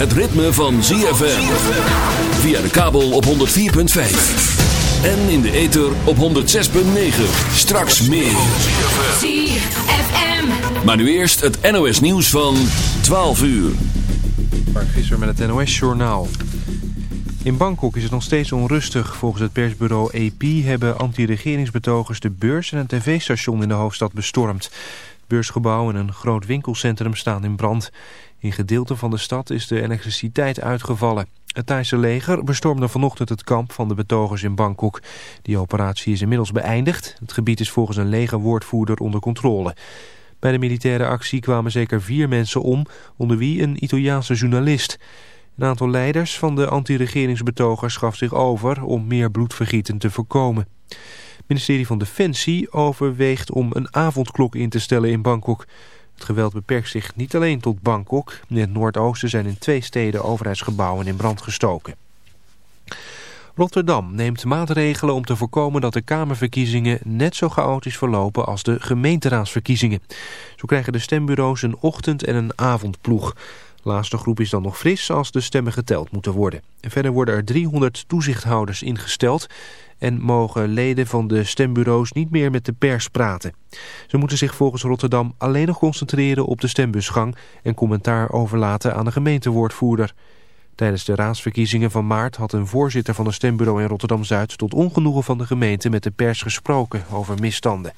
het ritme van ZFM. Via de kabel op 104.5. En in de ether op 106.9. Straks meer. ZFM. Maar nu eerst het NOS nieuws van 12 uur. Mark Visser met het NOS-journaal. In Bangkok is het nog steeds onrustig. Volgens het persbureau AP hebben anti-regeringsbetogers de beurs en een tv-station in de hoofdstad bestormd. Het beursgebouw en een groot winkelcentrum staan in brand. In gedeelten van de stad is de elektriciteit uitgevallen. Het Thaise leger bestormde vanochtend het kamp van de betogers in Bangkok. Die operatie is inmiddels beëindigd. Het gebied is volgens een legerwoordvoerder onder controle. Bij de militaire actie kwamen zeker vier mensen om, onder wie een Italiaanse journalist. Een aantal leiders van de anti-regeringsbetogers gaf zich over om meer bloedvergieten te voorkomen. Het ministerie van Defensie overweegt om een avondklok in te stellen in Bangkok. Het geweld beperkt zich niet alleen tot Bangkok. In het noordoosten zijn in twee steden overheidsgebouwen in brand gestoken. Rotterdam neemt maatregelen om te voorkomen dat de Kamerverkiezingen net zo chaotisch verlopen als de gemeenteraadsverkiezingen. Zo krijgen de stembureaus een ochtend- en een avondploeg. De laatste groep is dan nog fris als de stemmen geteld moeten worden. En verder worden er 300 toezichthouders ingesteld en mogen leden van de stembureaus niet meer met de pers praten. Ze moeten zich volgens Rotterdam alleen nog concentreren op de stembusgang en commentaar overlaten aan de gemeentewoordvoerder. Tijdens de raadsverkiezingen van maart had een voorzitter van een stembureau in Rotterdam-Zuid tot ongenoegen van de gemeente met de pers gesproken over misstanden.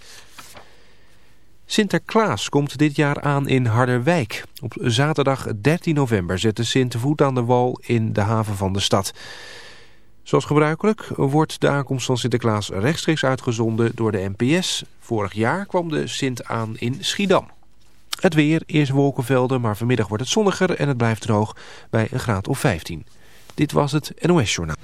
Sinterklaas komt dit jaar aan in Harderwijk. Op zaterdag 13 november zet de Sint voet aan de wal in de haven van de stad. Zoals gebruikelijk wordt de aankomst van Sinterklaas rechtstreeks uitgezonden door de NPS. Vorig jaar kwam de Sint aan in Schiedam. Het weer, eerst wolkenvelden, maar vanmiddag wordt het zonniger en het blijft droog bij een graad of 15. Dit was het NOS Journaal.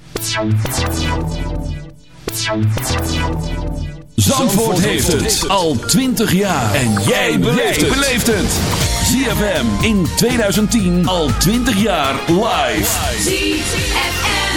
Zandvoort heeft het al 20 jaar. En jij beleeft het. ZFM in 2010 al 20 jaar live. ZFM.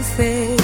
veces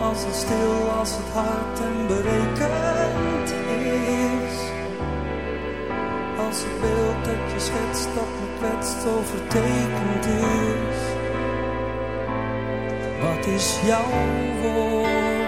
Als het stil, als het hard en berekend is. Als het beeld dat je schetst, dat me kwetst, overtekend is. Wat is jouw woord?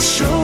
show.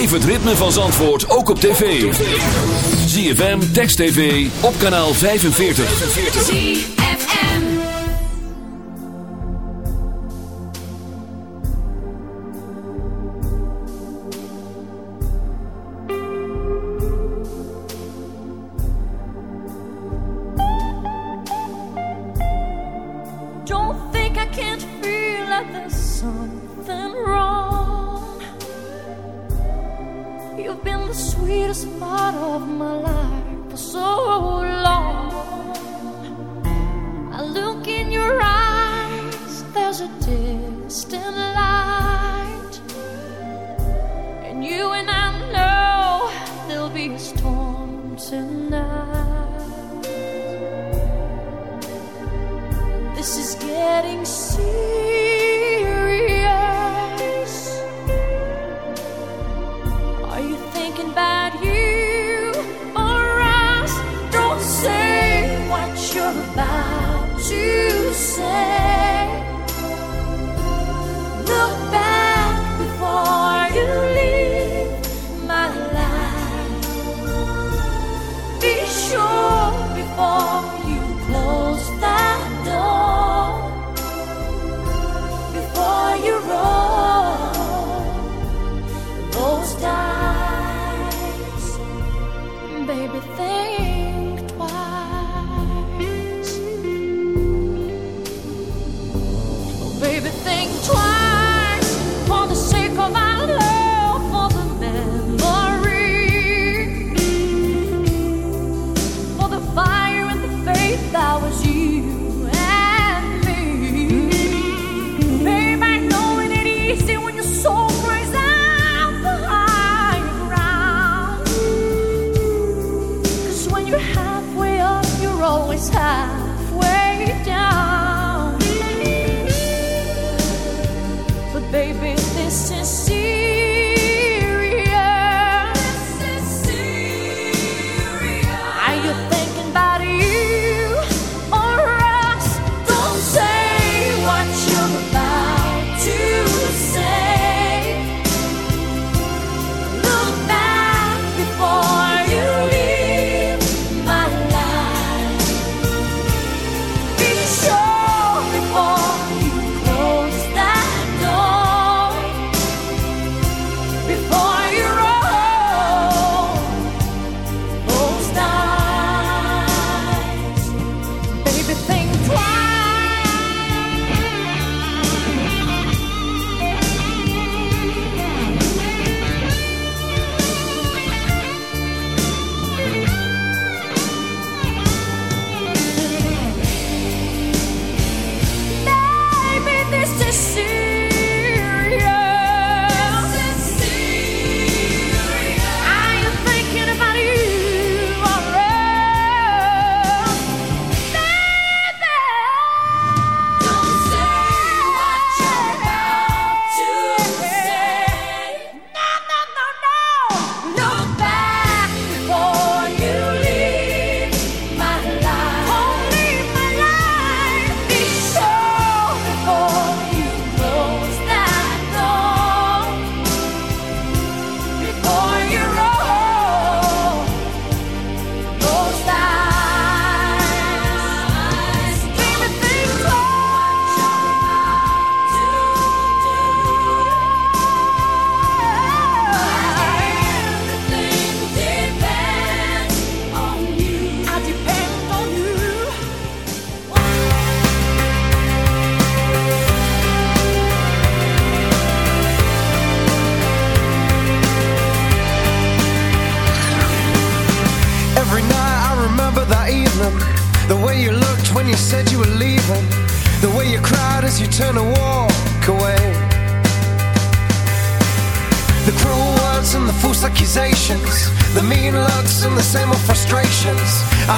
Beleef het ritme van Zandvoort ook op tv. ZFM, Text TV, op kanaal 45. ZFM Don't think I can't feel like there's something wrong the sweetest part of my life for so long. I look in your eyes, there's a distant light.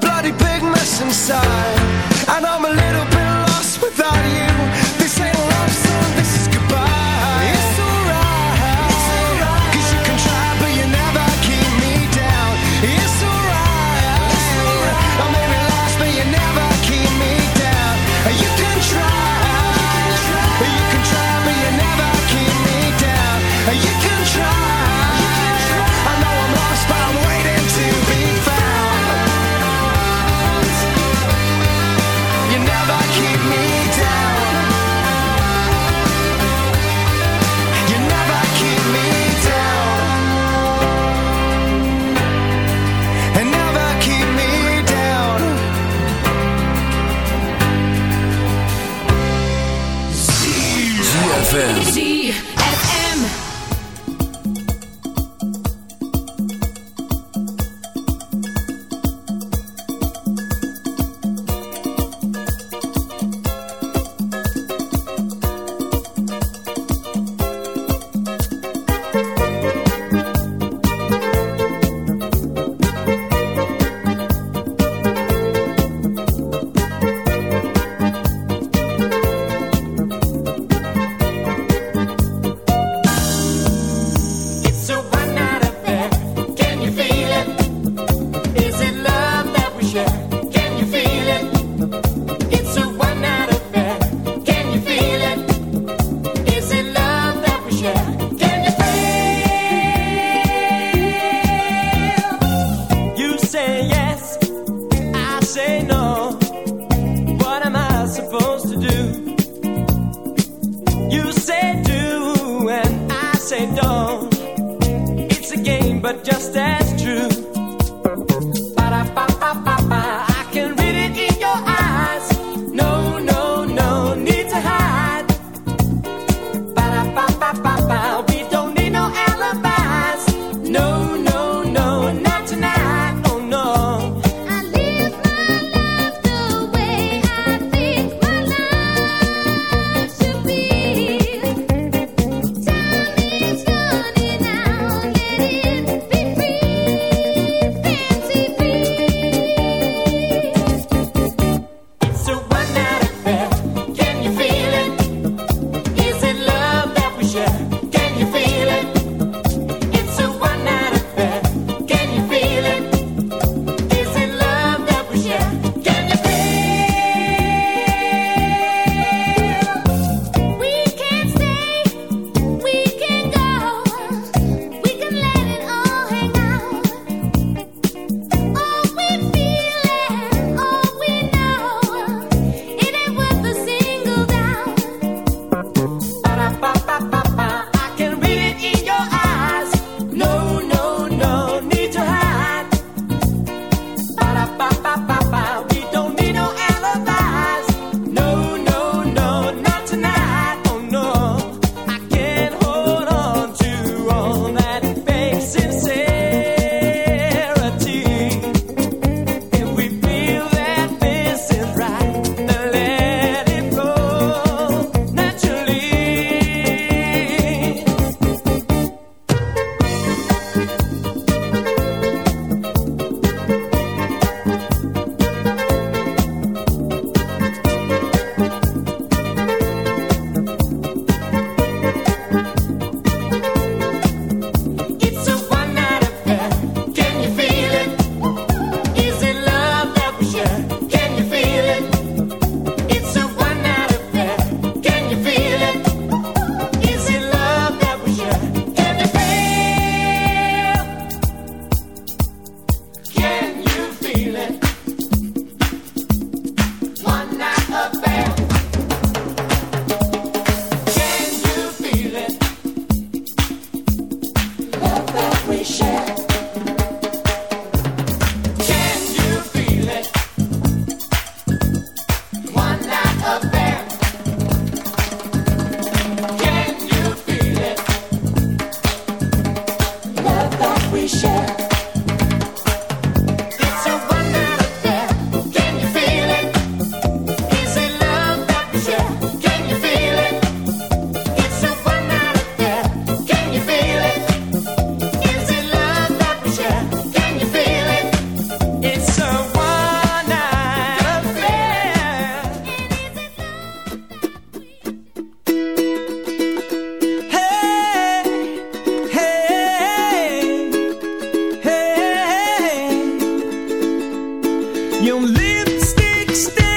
bloody big mess inside. Your lipstick stains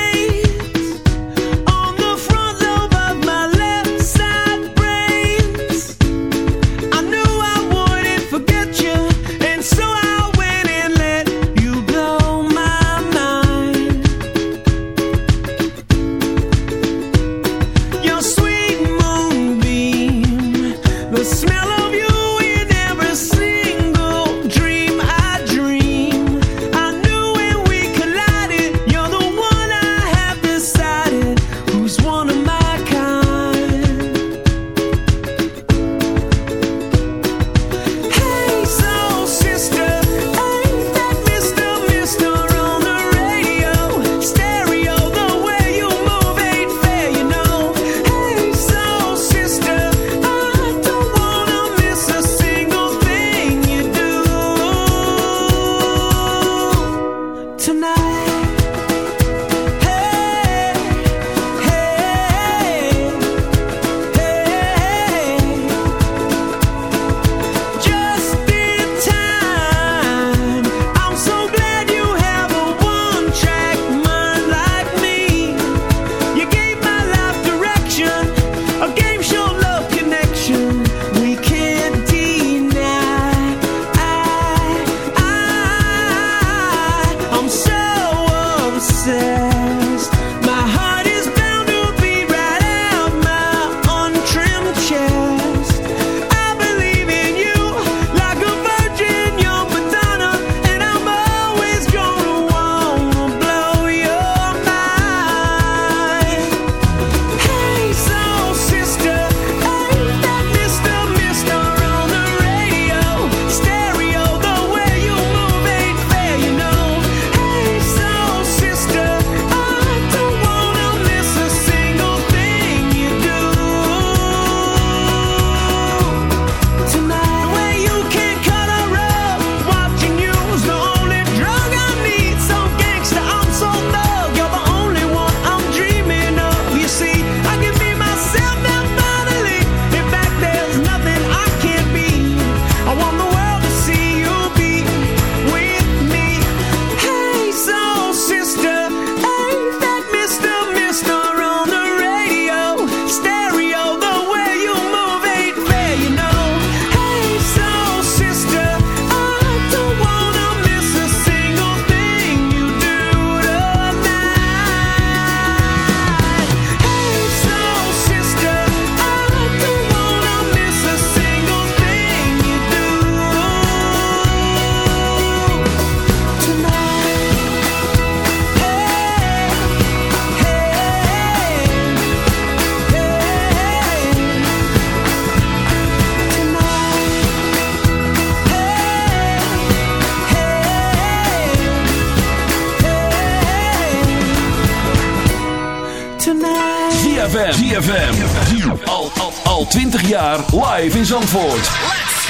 live in Zandvoort. Let's.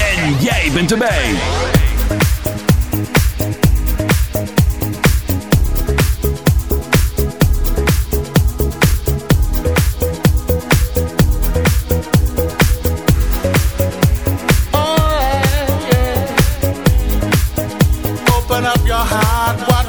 En jij bent erbij. Oh, Open up your heart,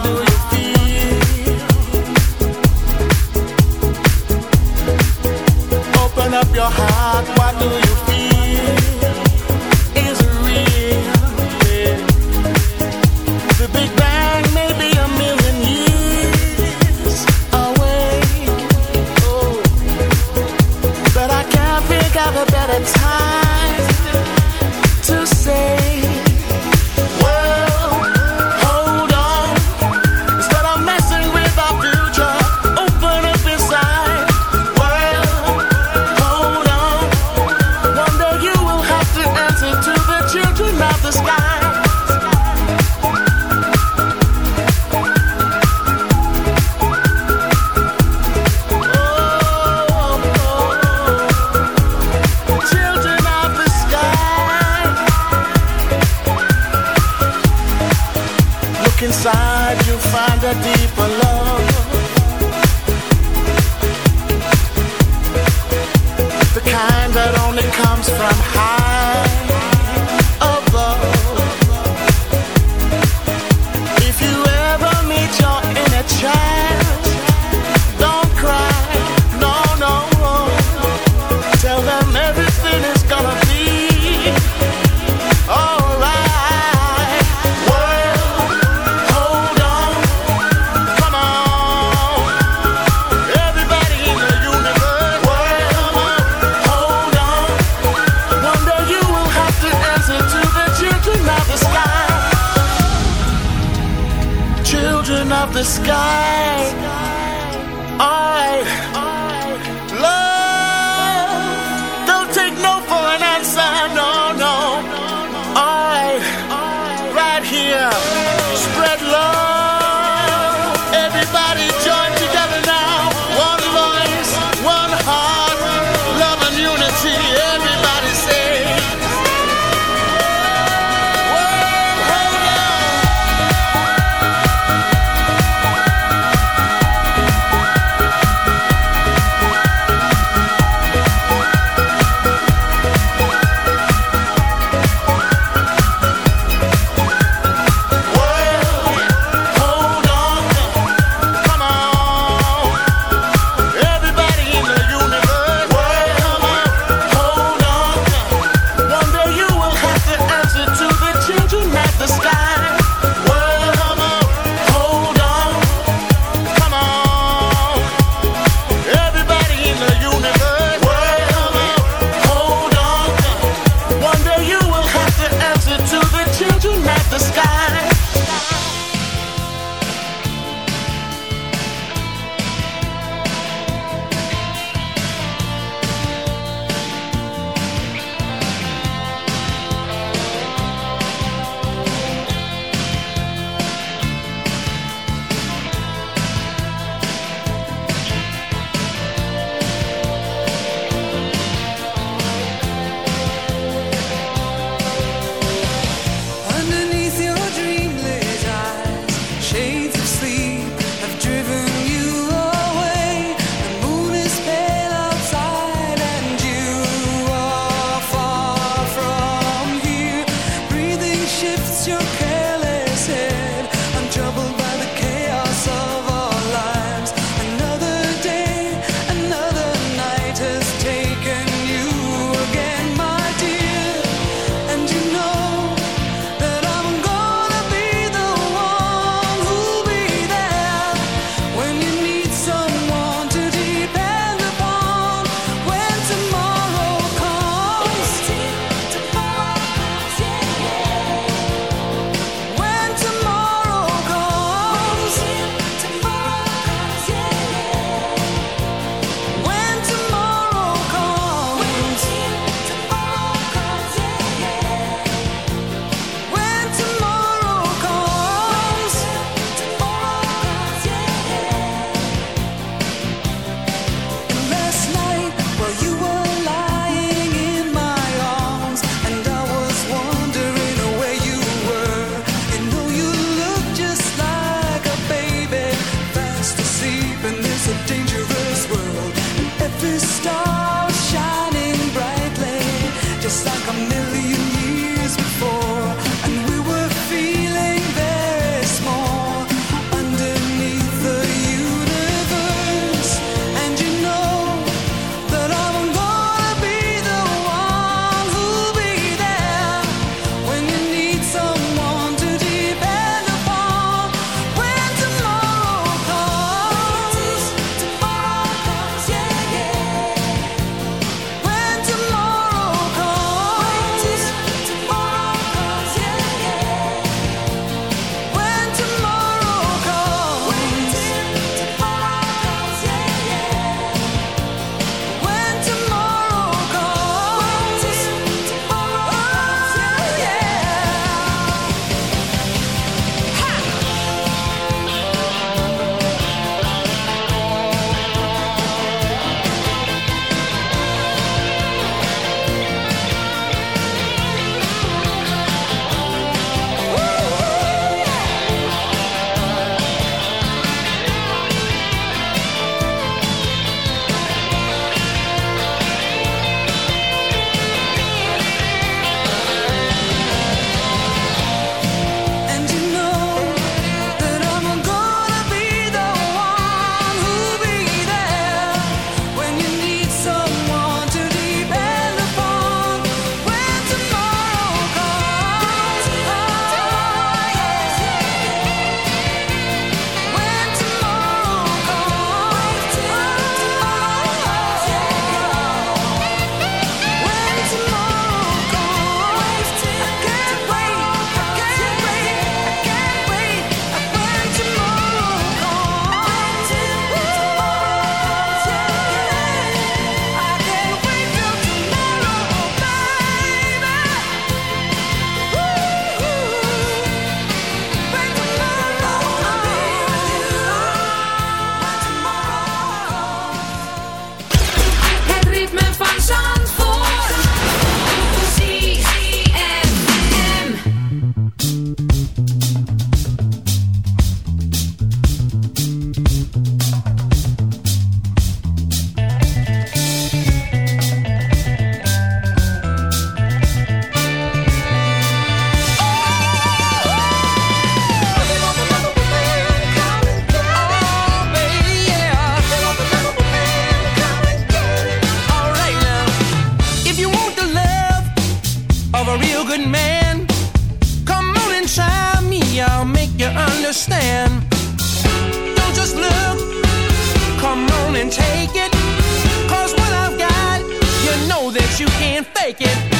can't fake it.